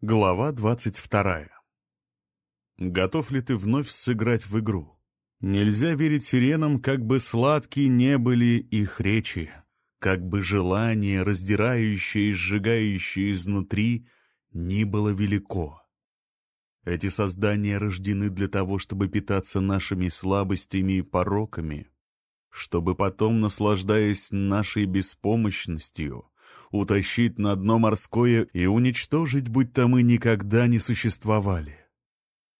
Глава двадцать вторая. Готов ли ты вновь сыграть в игру? Нельзя верить сиренам, как бы сладкие не были их речи, как бы желание, раздирающее и сжигающее изнутри, ни было велико. Эти создания рождены для того, чтобы питаться нашими слабостями и пороками, чтобы потом, наслаждаясь нашей беспомощностью, утащить на дно морское и уничтожить, будь то мы никогда не существовали.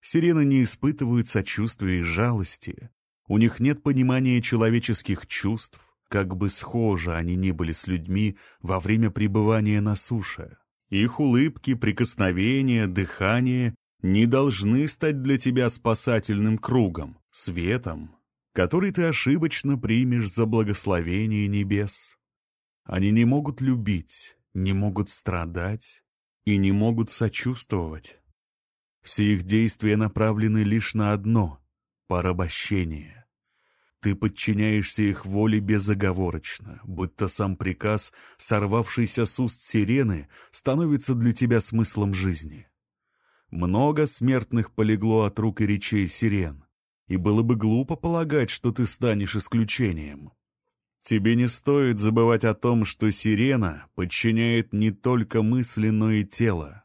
Сирены не испытывают сочувствия и жалости. У них нет понимания человеческих чувств, как бы схожи они ни были с людьми во время пребывания на суше. Их улыбки, прикосновения, дыхание не должны стать для тебя спасательным кругом, светом, который ты ошибочно примешь за благословение небес. Они не могут любить, не могут страдать и не могут сочувствовать. Все их действия направлены лишь на одно — порабощение. Ты подчиняешься их воле безоговорочно, будто сам приказ, сорвавшийся с уст сирены, становится для тебя смыслом жизни. Много смертных полегло от рук и речей сирен, и было бы глупо полагать, что ты станешь исключением. Тебе не стоит забывать о том, что сирена подчиняет не только мысли, но и тело.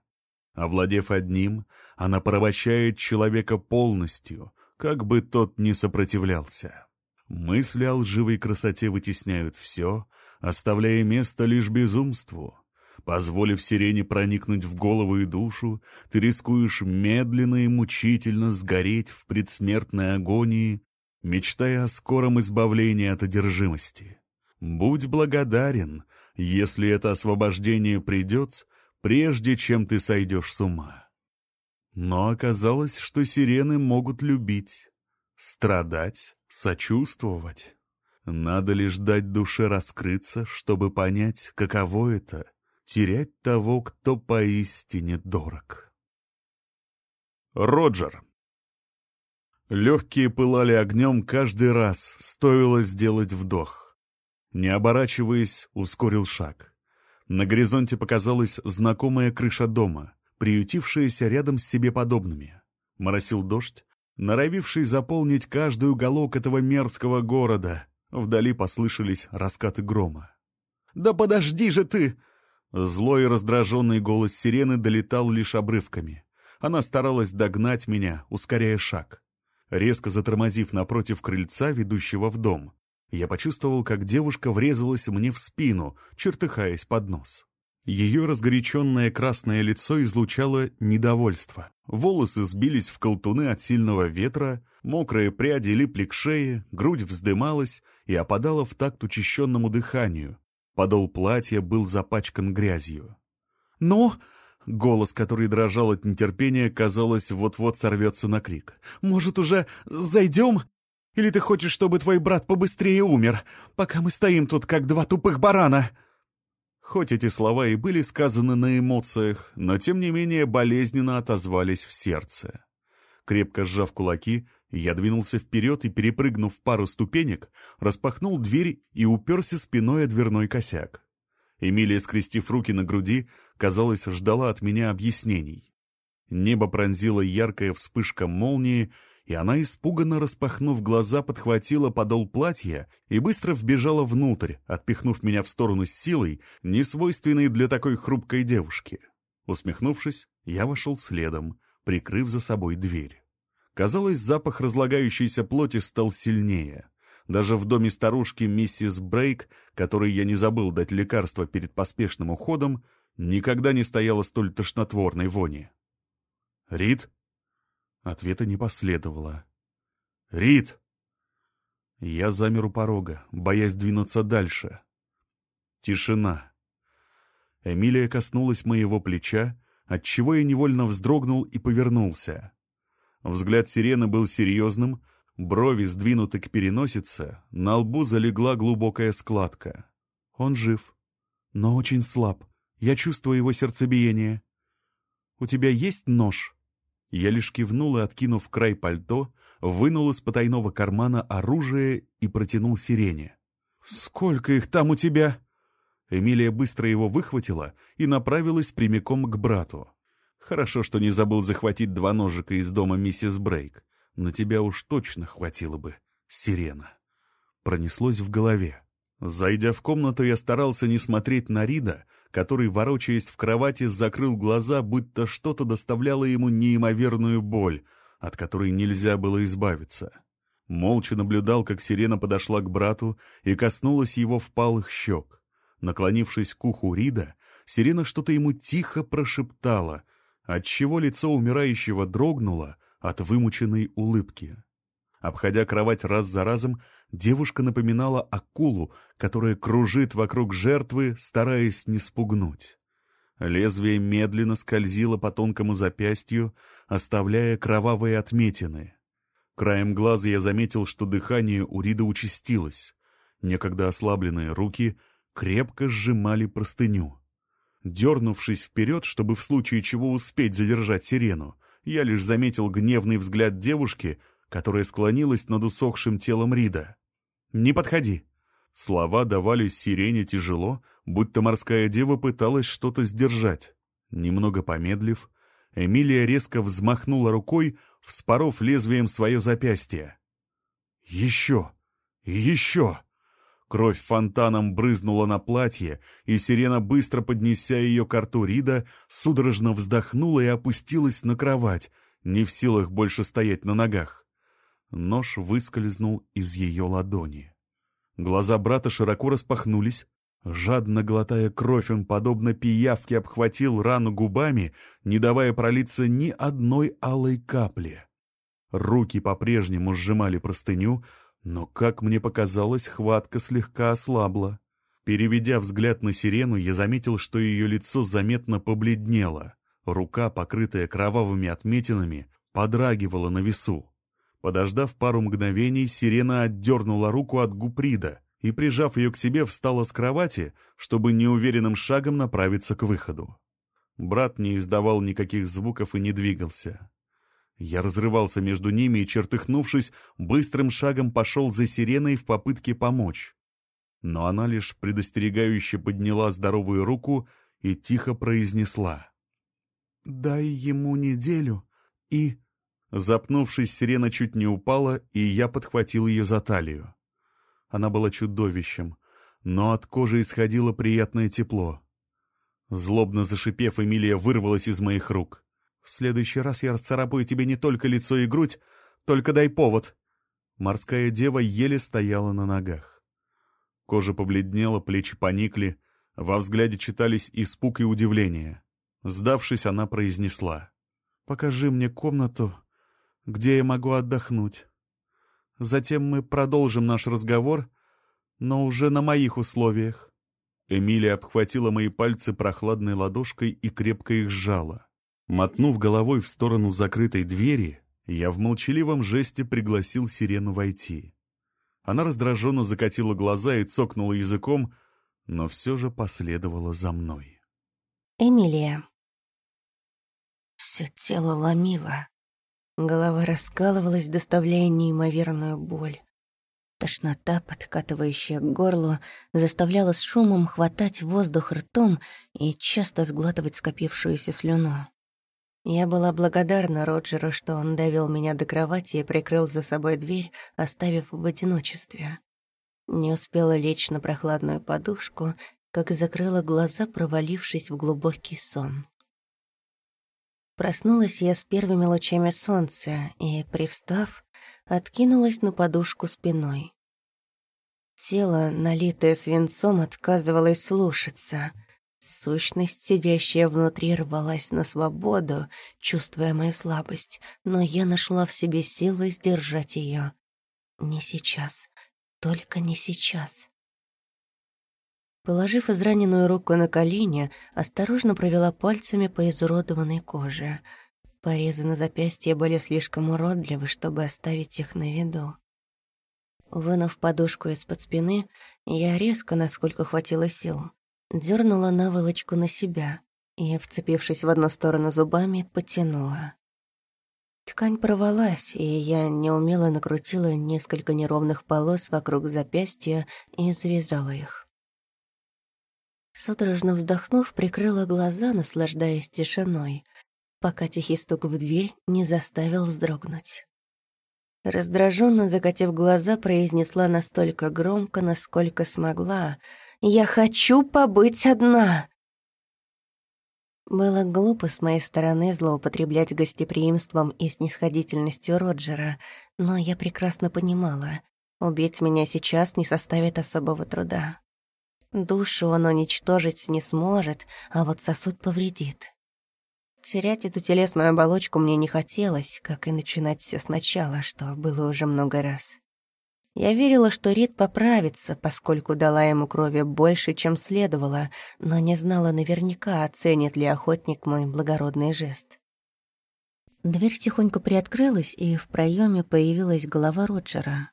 Овладев одним, она порабощает человека полностью, как бы тот ни сопротивлялся. Мысли о лживой красоте вытесняют все, оставляя место лишь безумству. Позволив сирене проникнуть в голову и душу, ты рискуешь медленно и мучительно сгореть в предсмертной агонии мечтая о скором избавлении от одержимости. Будь благодарен, если это освобождение придет, прежде чем ты сойдешь с ума. Но оказалось, что сирены могут любить, страдать, сочувствовать. Надо лишь дать душе раскрыться, чтобы понять, каково это — терять того, кто поистине дорог. Роджер Легкие пылали огнем каждый раз, стоило сделать вдох. Не оборачиваясь, ускорил шаг. На горизонте показалась знакомая крыша дома, приютившаяся рядом с себе подобными. Моросил дождь, норовивший заполнить каждый уголок этого мерзкого города. Вдали послышались раскаты грома. «Да подожди же ты!» Злой и раздраженный голос сирены долетал лишь обрывками. Она старалась догнать меня, ускоряя шаг. Резко затормозив напротив крыльца, ведущего в дом, я почувствовал, как девушка врезалась мне в спину, чертыхаясь под нос. Ее разгоряченное красное лицо излучало недовольство. Волосы сбились в колтуны от сильного ветра, мокрые пряди липли к шее, грудь вздымалась и опадала в такт учащенному дыханию. Подол платья был запачкан грязью. «Ну, Голос, который дрожал от нетерпения, казалось, вот-вот сорвется на крик. «Может, уже зайдем? Или ты хочешь, чтобы твой брат побыстрее умер, пока мы стоим тут, как два тупых барана?» Хоть эти слова и были сказаны на эмоциях, но тем не менее болезненно отозвались в сердце. Крепко сжав кулаки, я двинулся вперед и, перепрыгнув пару ступенек, распахнул дверь и уперся спиной о дверной косяк. Эмилия, скрестив руки на груди, казалось, ждала от меня объяснений. Небо пронзила яркая вспышка молнии, и она, испуганно распахнув глаза, подхватила подол платья и быстро вбежала внутрь, отпихнув меня в сторону с силой, несвойственной для такой хрупкой девушки. Усмехнувшись, я вошел следом, прикрыв за собой дверь. Казалось, запах разлагающейся плоти стал сильнее. Даже в доме старушки миссис Брейк, которой я не забыл дать лекарство перед поспешным уходом, никогда не стояла столь тошнотворной вони. «Рит?» Ответа не последовало. «Рит!» Я замер у порога, боясь двинуться дальше. Тишина. Эмилия коснулась моего плеча, отчего я невольно вздрогнул и повернулся. Взгляд сирены был серьезным, брови сдвинуты к переносице, на лбу залегла глубокая складка. Он жив, но очень слаб. Я чувствую его сердцебиение. «У тебя есть нож?» Я лишь кивнул и, откинув край пальто, вынул из потайного кармана оружие и протянул сирене. «Сколько их там у тебя?» Эмилия быстро его выхватила и направилась прямиком к брату. Хорошо, что не забыл захватить два ножика из дома миссис Брейк. На тебя уж точно хватило бы, сирена. Пронеслось в голове. Зайдя в комнату, я старался не смотреть на Рида, который, ворочаясь в кровати, закрыл глаза, будто что-то доставляло ему неимоверную боль, от которой нельзя было избавиться. Молча наблюдал, как сирена подошла к брату и коснулась его впалых щек. Наклонившись к уху Рида, сирена что-то ему тихо прошептала, отчего лицо умирающего дрогнуло от вымученной улыбки. Обходя кровать раз за разом, девушка напоминала акулу, которая кружит вокруг жертвы, стараясь не спугнуть. Лезвие медленно скользило по тонкому запястью, оставляя кровавые отметины. Краем глаза я заметил, что дыхание у Рида участилось. Некогда ослабленные руки крепко сжимали простыню. Дернувшись вперед, чтобы в случае чего успеть задержать сирену, я лишь заметил гневный взгляд девушки, которая склонилась над усохшим телом Рида. «Не подходи!» Слова давались сирене тяжело, будто морская дева пыталась что-то сдержать. Немного помедлив, Эмилия резко взмахнула рукой, вспоров лезвием свое запястье. «Еще! Еще!» Кровь фонтаном брызнула на платье, и сирена, быстро поднеся ее к рту Рида, судорожно вздохнула и опустилась на кровать, не в силах больше стоять на ногах. Нож выскользнул из ее ладони. Глаза брата широко распахнулись. Жадно глотая кровь, он, подобно пиявке, обхватил рану губами, не давая пролиться ни одной алой капли. Руки по-прежнему сжимали простыню, но, как мне показалось, хватка слегка ослабла. Переведя взгляд на сирену, я заметил, что ее лицо заметно побледнело. Рука, покрытая кровавыми отметинами, подрагивала на весу. Подождав пару мгновений, сирена отдернула руку от Гуприда и, прижав ее к себе, встала с кровати, чтобы неуверенным шагом направиться к выходу. Брат не издавал никаких звуков и не двигался. Я разрывался между ними и, чертыхнувшись, быстрым шагом пошел за сиреной в попытке помочь. Но она лишь предостерегающе подняла здоровую руку и тихо произнесла. «Дай ему неделю и...» Запнувшись, сирена чуть не упала, и я подхватил ее за талию. Она была чудовищем, но от кожи исходило приятное тепло. Злобно зашипев, Эмилия вырвалась из моих рук. В следующий раз я расцарапаю тебе не только лицо и грудь, только дай повод. Морская дева еле стояла на ногах. Кожа побледнела, плечи поникли, во взгляде читались испуг и удивление. Сдавшись, она произнесла. «Покажи мне комнату, где я могу отдохнуть. Затем мы продолжим наш разговор, но уже на моих условиях». Эмилия обхватила мои пальцы прохладной ладошкой и крепко их сжала. Мотнув головой в сторону закрытой двери, я в молчаливом жесте пригласил сирену войти. Она раздраженно закатила глаза и цокнула языком, но все же последовала за мной. Эмилия. Все тело ломило. Голова раскалывалась, доставляя неимоверную боль. Тошнота, подкатывающая к горлу, заставляла с шумом хватать воздух ртом и часто сглатывать скопившуюся слюну. Я была благодарна Роджеру, что он довел меня до кровати и прикрыл за собой дверь, оставив в одиночестве. Не успела лечь на прохладную подушку, как закрыла глаза, провалившись в глубокий сон. Проснулась я с первыми лучами солнца и, привстав, откинулась на подушку спиной. Тело, налитое свинцом, отказывалось слушаться — Сущность, сидящая внутри, рвалась на свободу, чувствуя мою слабость, но я нашла в себе силы сдержать ее. Не сейчас, только не сейчас. Положив израненную руку на колени, осторожно провела пальцами по изуродованной коже. Порезы на запястье были слишком уродливы, чтобы оставить их на виду. Вынув подушку из-под спины, я резко, насколько хватило сил, дернула наволочку на себя и, вцепившись в одну сторону зубами, потянула. Ткань порвалась, и я неумело накрутила несколько неровных полос вокруг запястья и завязала их. Судорожно вздохнув, прикрыла глаза, наслаждаясь тишиной. пока тихий стук в дверь не заставил вздрогнуть. Раздраженно закатив глаза, произнесла настолько громко, насколько смогла. «Я хочу побыть одна!» Было глупо с моей стороны злоупотреблять гостеприимством и снисходительностью Роджера, но я прекрасно понимала, убить меня сейчас не составит особого труда. Душу он уничтожить не сможет, а вот сосуд повредит. Терять эту телесную оболочку мне не хотелось, как и начинать все сначала, что было уже много раз. Я верила, что Рид поправится, поскольку дала ему крови больше, чем следовало, но не знала наверняка, оценит ли охотник мой благородный жест. Дверь тихонько приоткрылась, и в проеме появилась голова Роджера.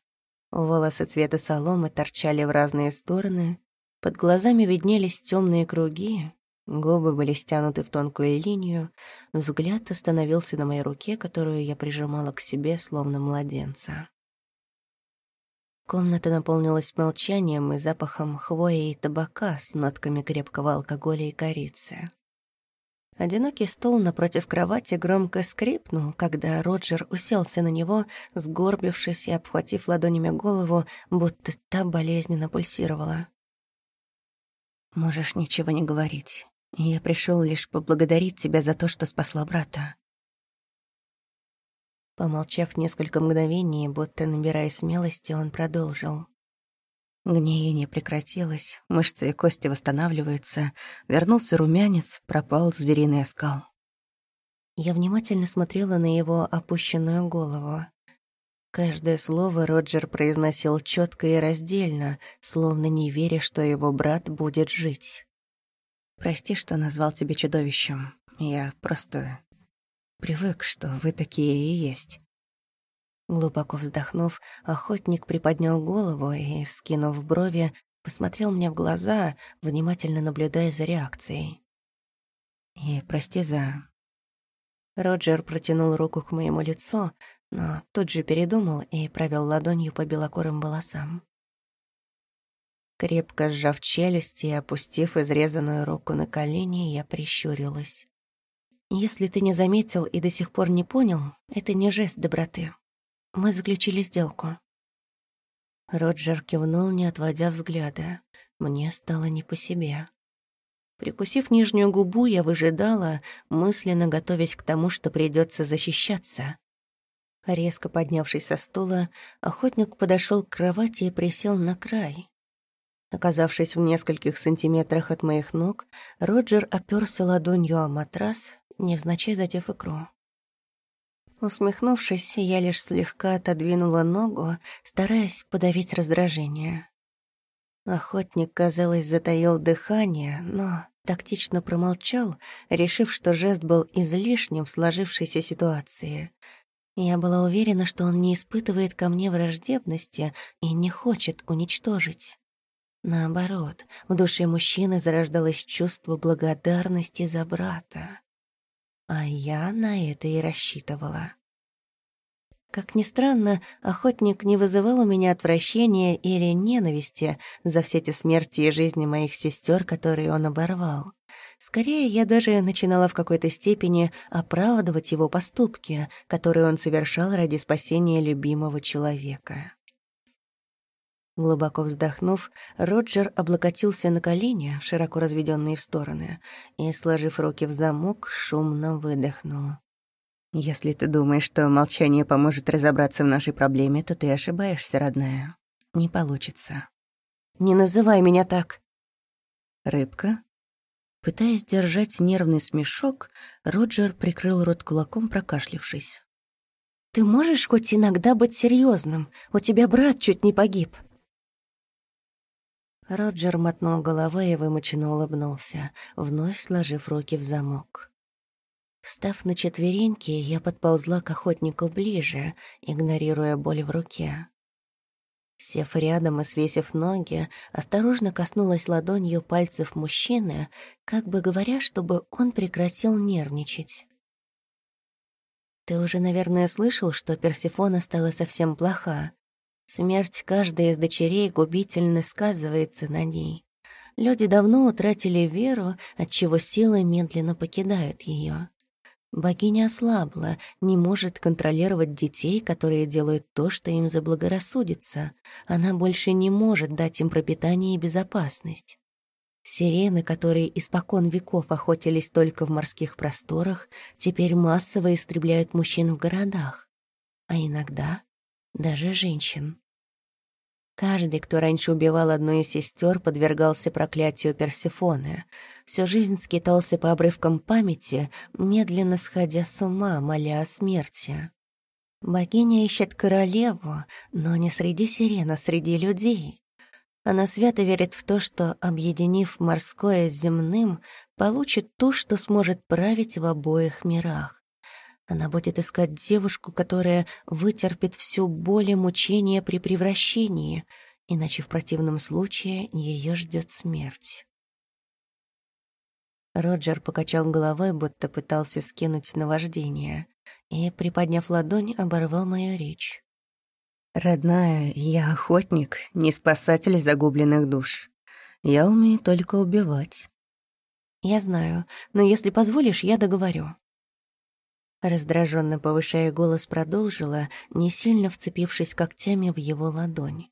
Волосы цвета соломы торчали в разные стороны, под глазами виднелись темные круги, губы были стянуты в тонкую линию, взгляд остановился на моей руке, которую я прижимала к себе, словно младенца. Комната наполнилась молчанием и запахом хвои и табака с нотками крепкого алкоголя и корицы. Одинокий стол напротив кровати громко скрипнул, когда Роджер уселся на него, сгорбившись и обхватив ладонями голову, будто та болезненно пульсировала. «Можешь ничего не говорить. Я пришел лишь поблагодарить тебя за то, что спасла брата. Помолчав несколько мгновений, будто набирая смелости, он продолжил. Гниение прекратилось, мышцы и кости восстанавливаются, вернулся румянец, пропал звериный оскал. Я внимательно смотрела на его опущенную голову. Каждое слово Роджер произносил четко и раздельно, словно не веря, что его брат будет жить. «Прости, что назвал тебя чудовищем. Я просто Привык, что вы такие и есть. Глубоко вздохнув, охотник приподнял голову и, вскинув брови, посмотрел мне в глаза, внимательно наблюдая за реакцией. «И прости за...» Роджер протянул руку к моему лицу, но тут же передумал и провел ладонью по белокорым волосам. Крепко сжав челюсти и опустив изрезанную руку на колени, я прищурилась. Если ты не заметил и до сих пор не понял, это не жест доброты. Мы заключили сделку. Роджер кивнул, не отводя взгляда. Мне стало не по себе. Прикусив нижнюю губу, я выжидала, мысленно готовясь к тому, что придется защищаться. Резко поднявшись со стула, охотник подошел к кровати и присел на край. Оказавшись в нескольких сантиметрах от моих ног, Роджер оперся ладонью о матрас, невзначай задев икру. Усмехнувшись, я лишь слегка отодвинула ногу, стараясь подавить раздражение. Охотник, казалось, затаил дыхание, но тактично промолчал, решив, что жест был излишним в сложившейся ситуации. Я была уверена, что он не испытывает ко мне враждебности и не хочет уничтожить. Наоборот, в душе мужчины зарождалось чувство благодарности за брата. А я на это и рассчитывала. Как ни странно, охотник не вызывал у меня отвращения или ненависти за все те смерти и жизни моих сестер, которые он оборвал. Скорее, я даже начинала в какой-то степени оправдывать его поступки, которые он совершал ради спасения любимого человека. Глубоко вздохнув, Роджер облокотился на колени, широко разведенные в стороны, и, сложив руки в замок, шумно выдохнул. «Если ты думаешь, что молчание поможет разобраться в нашей проблеме, то ты ошибаешься, родная. Не получится». «Не называй меня так!» «Рыбка?» Пытаясь держать нервный смешок, Роджер прикрыл рот кулаком, прокашлившись. «Ты можешь хоть иногда быть серьезным? У тебя брат чуть не погиб». Роджер мотнул головой и вымученно улыбнулся, вновь сложив руки в замок. Встав на четвереньки, я подползла к охотнику ближе, игнорируя боль в руке. Сев рядом и свесив ноги, осторожно коснулась ладонью пальцев мужчины, как бы говоря, чтобы он прекратил нервничать. «Ты уже, наверное, слышал, что Персифона стала совсем плоха. Смерть каждой из дочерей губительно сказывается на ней. Люди давно утратили веру, отчего силы медленно покидают ее. Богиня ослабла, не может контролировать детей, которые делают то, что им заблагорассудится. Она больше не может дать им пропитание и безопасность. Сирены, которые испокон веков охотились только в морских просторах, теперь массово истребляют мужчин в городах, а иногда даже женщин. Каждый, кто раньше убивал одну из сестер, подвергался проклятию Персефоны. Всю жизнь скитался по обрывкам памяти, медленно сходя с ума, моля о смерти. Богиня ищет королеву, но не среди сирен, а среди людей. Она свято верит в то, что, объединив морское с земным, получит то, что сможет править в обоих мирах. Она будет искать девушку, которая вытерпит всю боль и мучения при превращении, иначе в противном случае ее ждет смерть. Роджер покачал головой, будто пытался скинуть наваждение, и, приподняв ладонь, оборвал мою речь. «Родная, я охотник, не спасатель загубленных душ. Я умею только убивать». «Я знаю, но если позволишь, я договорю». Раздраженно повышая голос, продолжила, не сильно вцепившись когтями в его ладонь.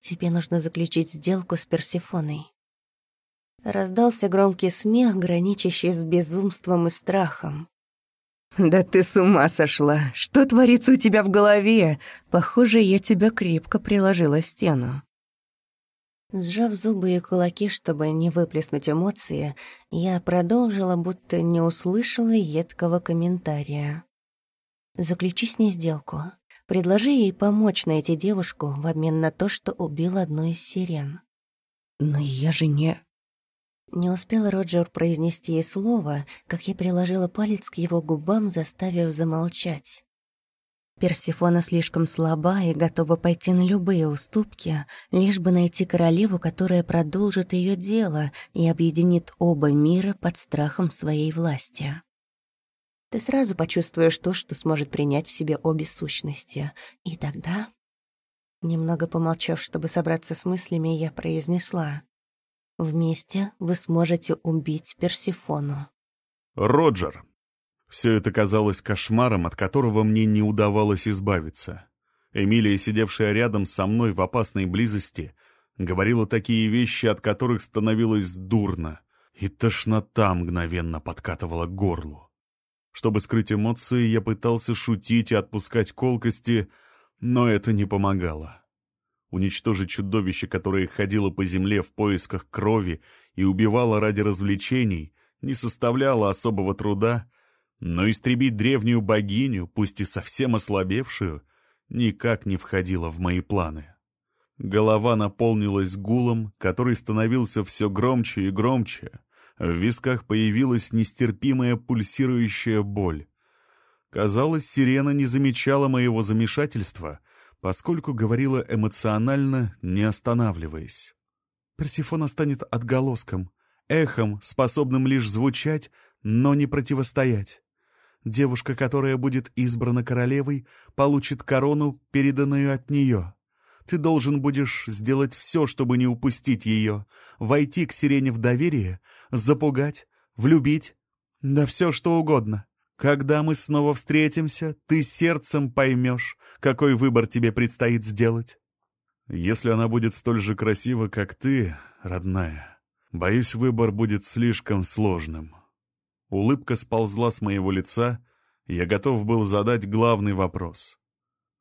«Тебе нужно заключить сделку с Персифоной». Раздался громкий смех, граничащий с безумством и страхом. «Да ты с ума сошла! Что творится у тебя в голове? Похоже, я тебя крепко приложила стену». Сжав зубы и кулаки, чтобы не выплеснуть эмоции, я продолжила, будто не услышала едкого комментария. «Заключи с ней сделку. Предложи ей помочь найти девушку в обмен на то, что убил одну из сирен». «Но я же не...» Не успел Роджер произнести ей слово, как я приложила палец к его губам, заставив замолчать. Персифона слишком слаба и готова пойти на любые уступки, лишь бы найти королеву, которая продолжит ее дело и объединит оба мира под страхом своей власти. Ты сразу почувствуешь то, что сможет принять в себе обе сущности. И тогда... Немного помолчав, чтобы собраться с мыслями, я произнесла. «Вместе вы сможете убить Персифону». «Роджер», все это казалось кошмаром, от которого мне не удавалось избавиться. Эмилия, сидевшая рядом со мной в опасной близости, говорила такие вещи, от которых становилось дурно, и тошнота мгновенно подкатывала к горлу. Чтобы скрыть эмоции, я пытался шутить и отпускать колкости, но это не помогало. Уничтожить чудовище, которое ходило по земле в поисках крови и убивало ради развлечений, не составляло особого труда — но истребить древнюю богиню, пусть и совсем ослабевшую, никак не входило в мои планы. Голова наполнилась гулом, который становился все громче и громче. В висках появилась нестерпимая пульсирующая боль. Казалось, сирена не замечала моего замешательства, поскольку говорила эмоционально, не останавливаясь. Персифона станет отголоском, эхом, способным лишь звучать, но не противостоять. Девушка, которая будет избрана королевой, получит корону, переданную от нее. Ты должен будешь сделать все, чтобы не упустить ее, войти к сирене в доверие, запугать, влюбить, да все что угодно. Когда мы снова встретимся, ты сердцем поймешь, какой выбор тебе предстоит сделать. Если она будет столь же красива, как ты, родная, боюсь, выбор будет слишком сложным. Улыбка сползла с моего лица, я готов был задать главный вопрос.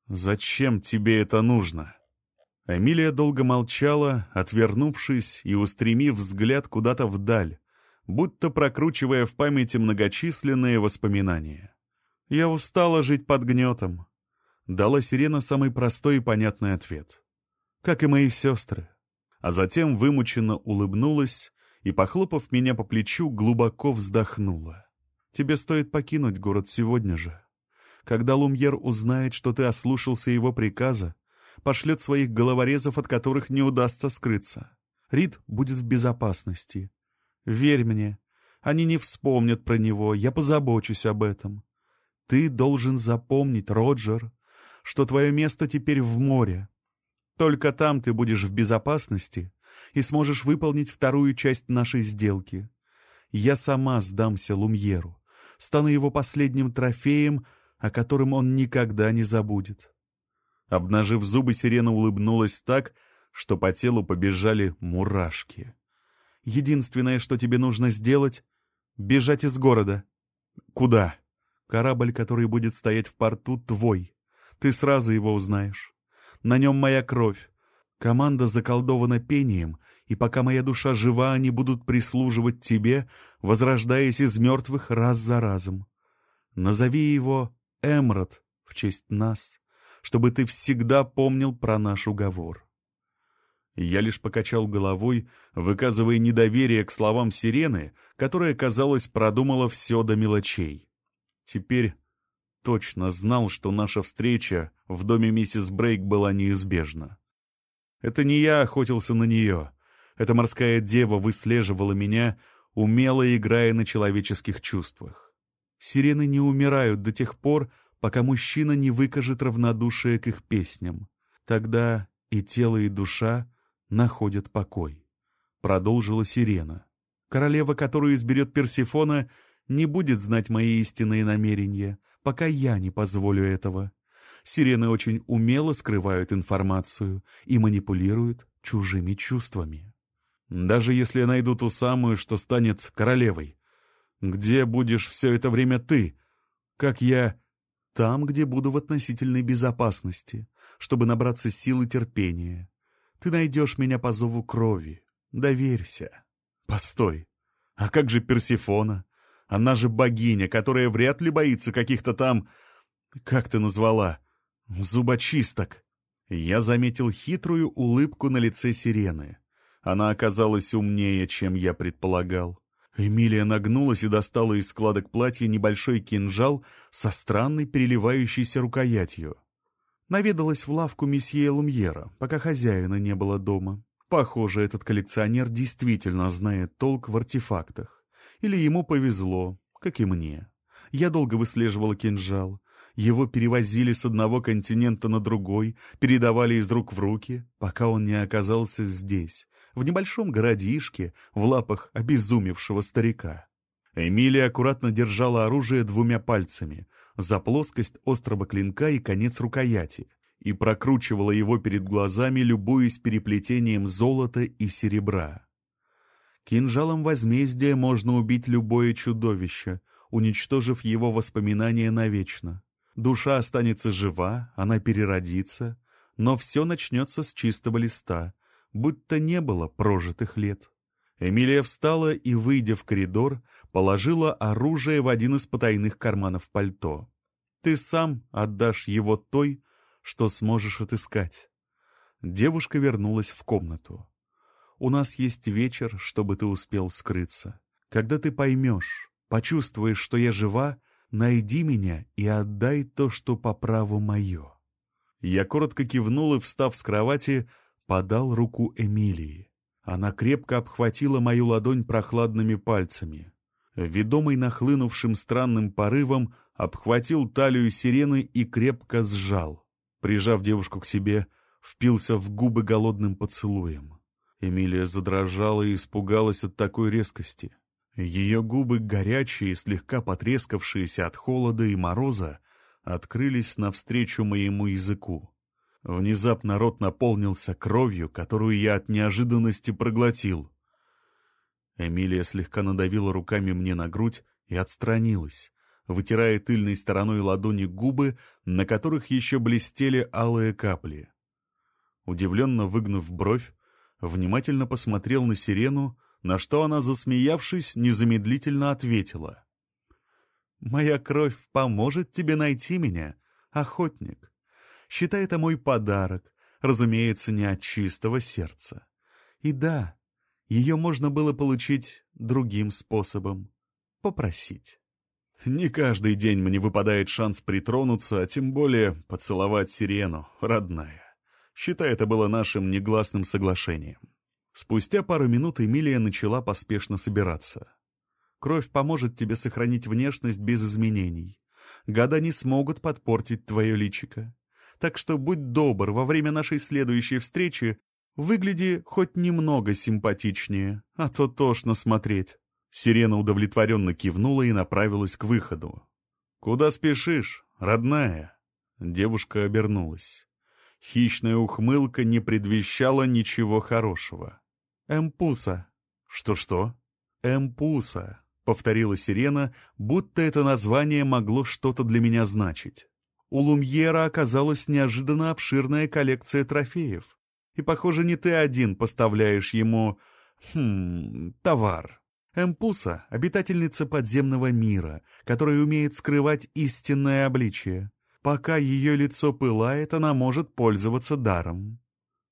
«Зачем тебе это нужно?» Эмилия долго молчала, отвернувшись и устремив взгляд куда-то вдаль, будто прокручивая в памяти многочисленные воспоминания. «Я устала жить под гнетом», — дала Сирена самый простой и понятный ответ. «Как и мои сестры». А затем вымученно улыбнулась и, похлопав меня по плечу, глубоко вздохнула. «Тебе стоит покинуть город сегодня же. Когда Лумьер узнает, что ты ослушался его приказа, пошлет своих головорезов, от которых не удастся скрыться. Рид будет в безопасности. Верь мне, они не вспомнят про него, я позабочусь об этом. Ты должен запомнить, Роджер, что твое место теперь в море. Только там ты будешь в безопасности и сможешь выполнить вторую часть нашей сделки. Я сама сдамся Лумьеру. стану его последним трофеем, о котором он никогда не забудет. Обнажив зубы, сирена улыбнулась так, что по телу побежали мурашки. Единственное, что тебе нужно сделать — бежать из города. Куда? Корабль, который будет стоять в порту, твой. Ты сразу его узнаешь. На нем моя кровь. Команда заколдована пением, и пока моя душа жива, они будут прислуживать тебе, возрождаясь из мертвых раз за разом. Назови его Эмрод в честь нас, чтобы ты всегда помнил про наш уговор. Я лишь покачал головой, выказывая недоверие к словам сирены, которая, казалось, продумала все до мелочей. Теперь точно знал, что наша встреча в доме миссис Брейк была неизбежна. Это не я охотился на нее. Эта морская дева выслеживала меня, умело играя на человеческих чувствах. Сирены не умирают до тех пор, пока мужчина не выкажет равнодушие к их песням. Тогда и тело, и душа находят покой. Продолжила Сирена. Королева, которую изберет Персифона, не будет знать мои истинные намерения, пока я не позволю этого. Сирены очень умело скрывают информацию и манипулируют чужими чувствами. Даже если я найду ту самую, что станет королевой, где будешь все это время ты? Как я... Там, где буду в относительной безопасности, чтобы набраться сил и терпения. Ты найдешь меня по зову крови. Доверься. Постой. А как же Персифона? Она же богиня, которая вряд ли боится каких-то там... Как ты назвала? Зубочисток. Я заметил хитрую улыбку на лице сирены. Она оказалась умнее, чем я предполагал. Эмилия нагнулась и достала из складок платья небольшой кинжал со странной переливающейся рукоятью. Наведалась в лавку месье Лумьера, пока хозяина не было дома. Похоже, этот коллекционер действительно знает толк в артефактах. Или ему повезло, как и мне. Я долго выслеживала кинжал. Его перевозили с одного континента на другой, передавали из рук в руки, пока он не оказался здесь, в небольшом городишке, в лапах обезумевшего старика. Эмилия аккуратно держала оружие двумя пальцами, за плоскость острого клинка и конец рукояти, и прокручивала его перед глазами, любуясь переплетением золота и серебра. Кинжалом возмездия можно убить любое чудовище, уничтожив его воспоминания навечно. Душа останется жива, она переродится, но все начнется с чистого листа, будто не было прожитых лет. Эмилия встала и, выйдя в коридор, положила оружие в один из потайных карманов пальто. «Ты сам отдашь его той, что сможешь отыскать». Девушка вернулась в комнату. «У нас есть вечер, чтобы ты успел скрыться. Когда ты поймешь, почувствуешь, что я жива, найди меня и отдай то, что по праву мое». Я коротко кивнул и, встав с кровати, подал руку Эмилии. Она крепко обхватила мою ладонь прохладными пальцами. Ведомый нахлынувшим странным порывом, обхватил талию сирены и крепко сжал. Прижав девушку к себе, впился в губы голодным поцелуем. Эмилия задрожала и испугалась от такой резкости. Ее губы, горячие и слегка потрескавшиеся от холода и мороза, открылись навстречу моему языку. Внезапно рот наполнился кровью, которую я от неожиданности проглотил. Эмилия слегка надавила руками мне на грудь и отстранилась, вытирая тыльной стороной ладони губы, на которых еще блестели алые капли. Удивленно выгнув бровь, внимательно посмотрел на сирену, на что она, засмеявшись, незамедлительно ответила. «Моя кровь поможет тебе найти меня, охотник. Считай это мой подарок, разумеется, не от чистого сердца. И да, ее можно было получить другим способом — попросить. Не каждый день мне выпадает шанс притронуться, а тем более поцеловать сирену, родная. Считай, это было нашим негласным соглашением. Спустя пару минут Эмилия начала поспешно собираться. Кровь поможет тебе сохранить внешность без изменений. Года не смогут подпортить твое личико. Так что будь добр, во время нашей следующей встречи выгляди хоть немного симпатичнее, а то тошно смотреть. Сирена удовлетворенно кивнула и направилась к выходу. «Куда спешишь, родная?» Девушка обернулась. Хищная ухмылка не предвещала ничего хорошего. «Эмпуса». «Что-что?» «Эмпуса», — повторила сирена, будто это название могло что-то для меня значить. У Лумьера оказалась неожиданно обширная коллекция трофеев. И, похоже, не ты один поставляешь ему... Хм... товар. Эмпуса — обитательница подземного мира, которая умеет скрывать истинное обличие. Пока ее лицо пылает, она может пользоваться даром.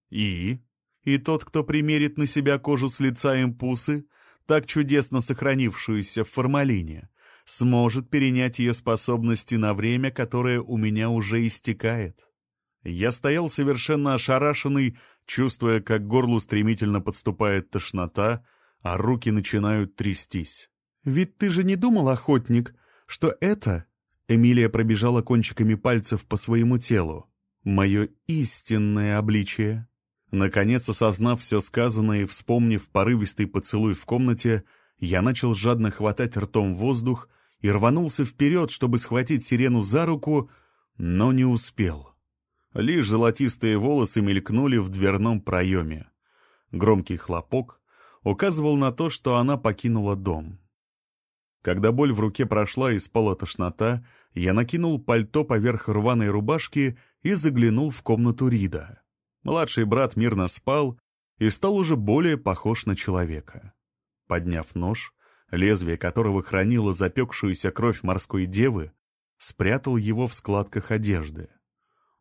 И? И тот, кто примерит на себя кожу с лица импусы, так чудесно сохранившуюся в формалине, сможет перенять ее способности на время, которое у меня уже истекает. Я стоял совершенно ошарашенный, чувствуя, как горлу стремительно подступает тошнота, а руки начинают трястись. «Ведь ты же не думал, охотник, что это...» Эмилия пробежала кончиками пальцев по своему телу. «Мое истинное обличие». Наконец, осознав все сказанное и вспомнив порывистый поцелуй в комнате, я начал жадно хватать ртом воздух и рванулся вперед, чтобы схватить сирену за руку, но не успел. Лишь золотистые волосы мелькнули в дверном проеме. Громкий хлопок указывал на то, что она покинула дом. Когда боль в руке прошла и спала тошнота, я накинул пальто поверх рваной рубашки и заглянул в комнату Рида. Младший брат мирно спал и стал уже более похож на человека. Подняв нож, лезвие которого хранило запекшуюся кровь морской девы, спрятал его в складках одежды.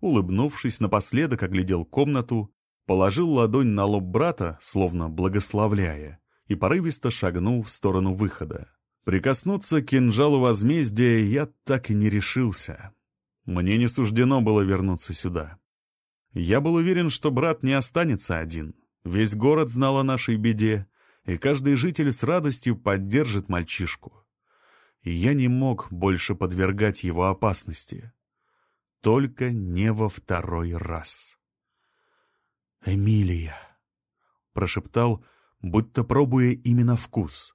Улыбнувшись, напоследок оглядел комнату, положил ладонь на лоб брата, словно благословляя, и порывисто шагнул в сторону выхода. Прикоснуться к кинжалу возмездия я так и не решился. Мне не суждено было вернуться сюда. Я был уверен, что брат не останется один. Весь город знал о нашей беде, и каждый житель с радостью поддержит мальчишку. И я не мог больше подвергать его опасности. Только не во второй раз. «Эмилия», — прошептал, будто пробуя именно вкус.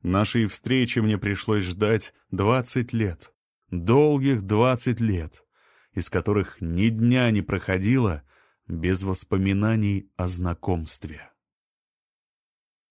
Нашей встречи мне пришлось ждать двадцать лет, долгих двадцать лет, из которых ни дня не проходило без воспоминаний о знакомстве.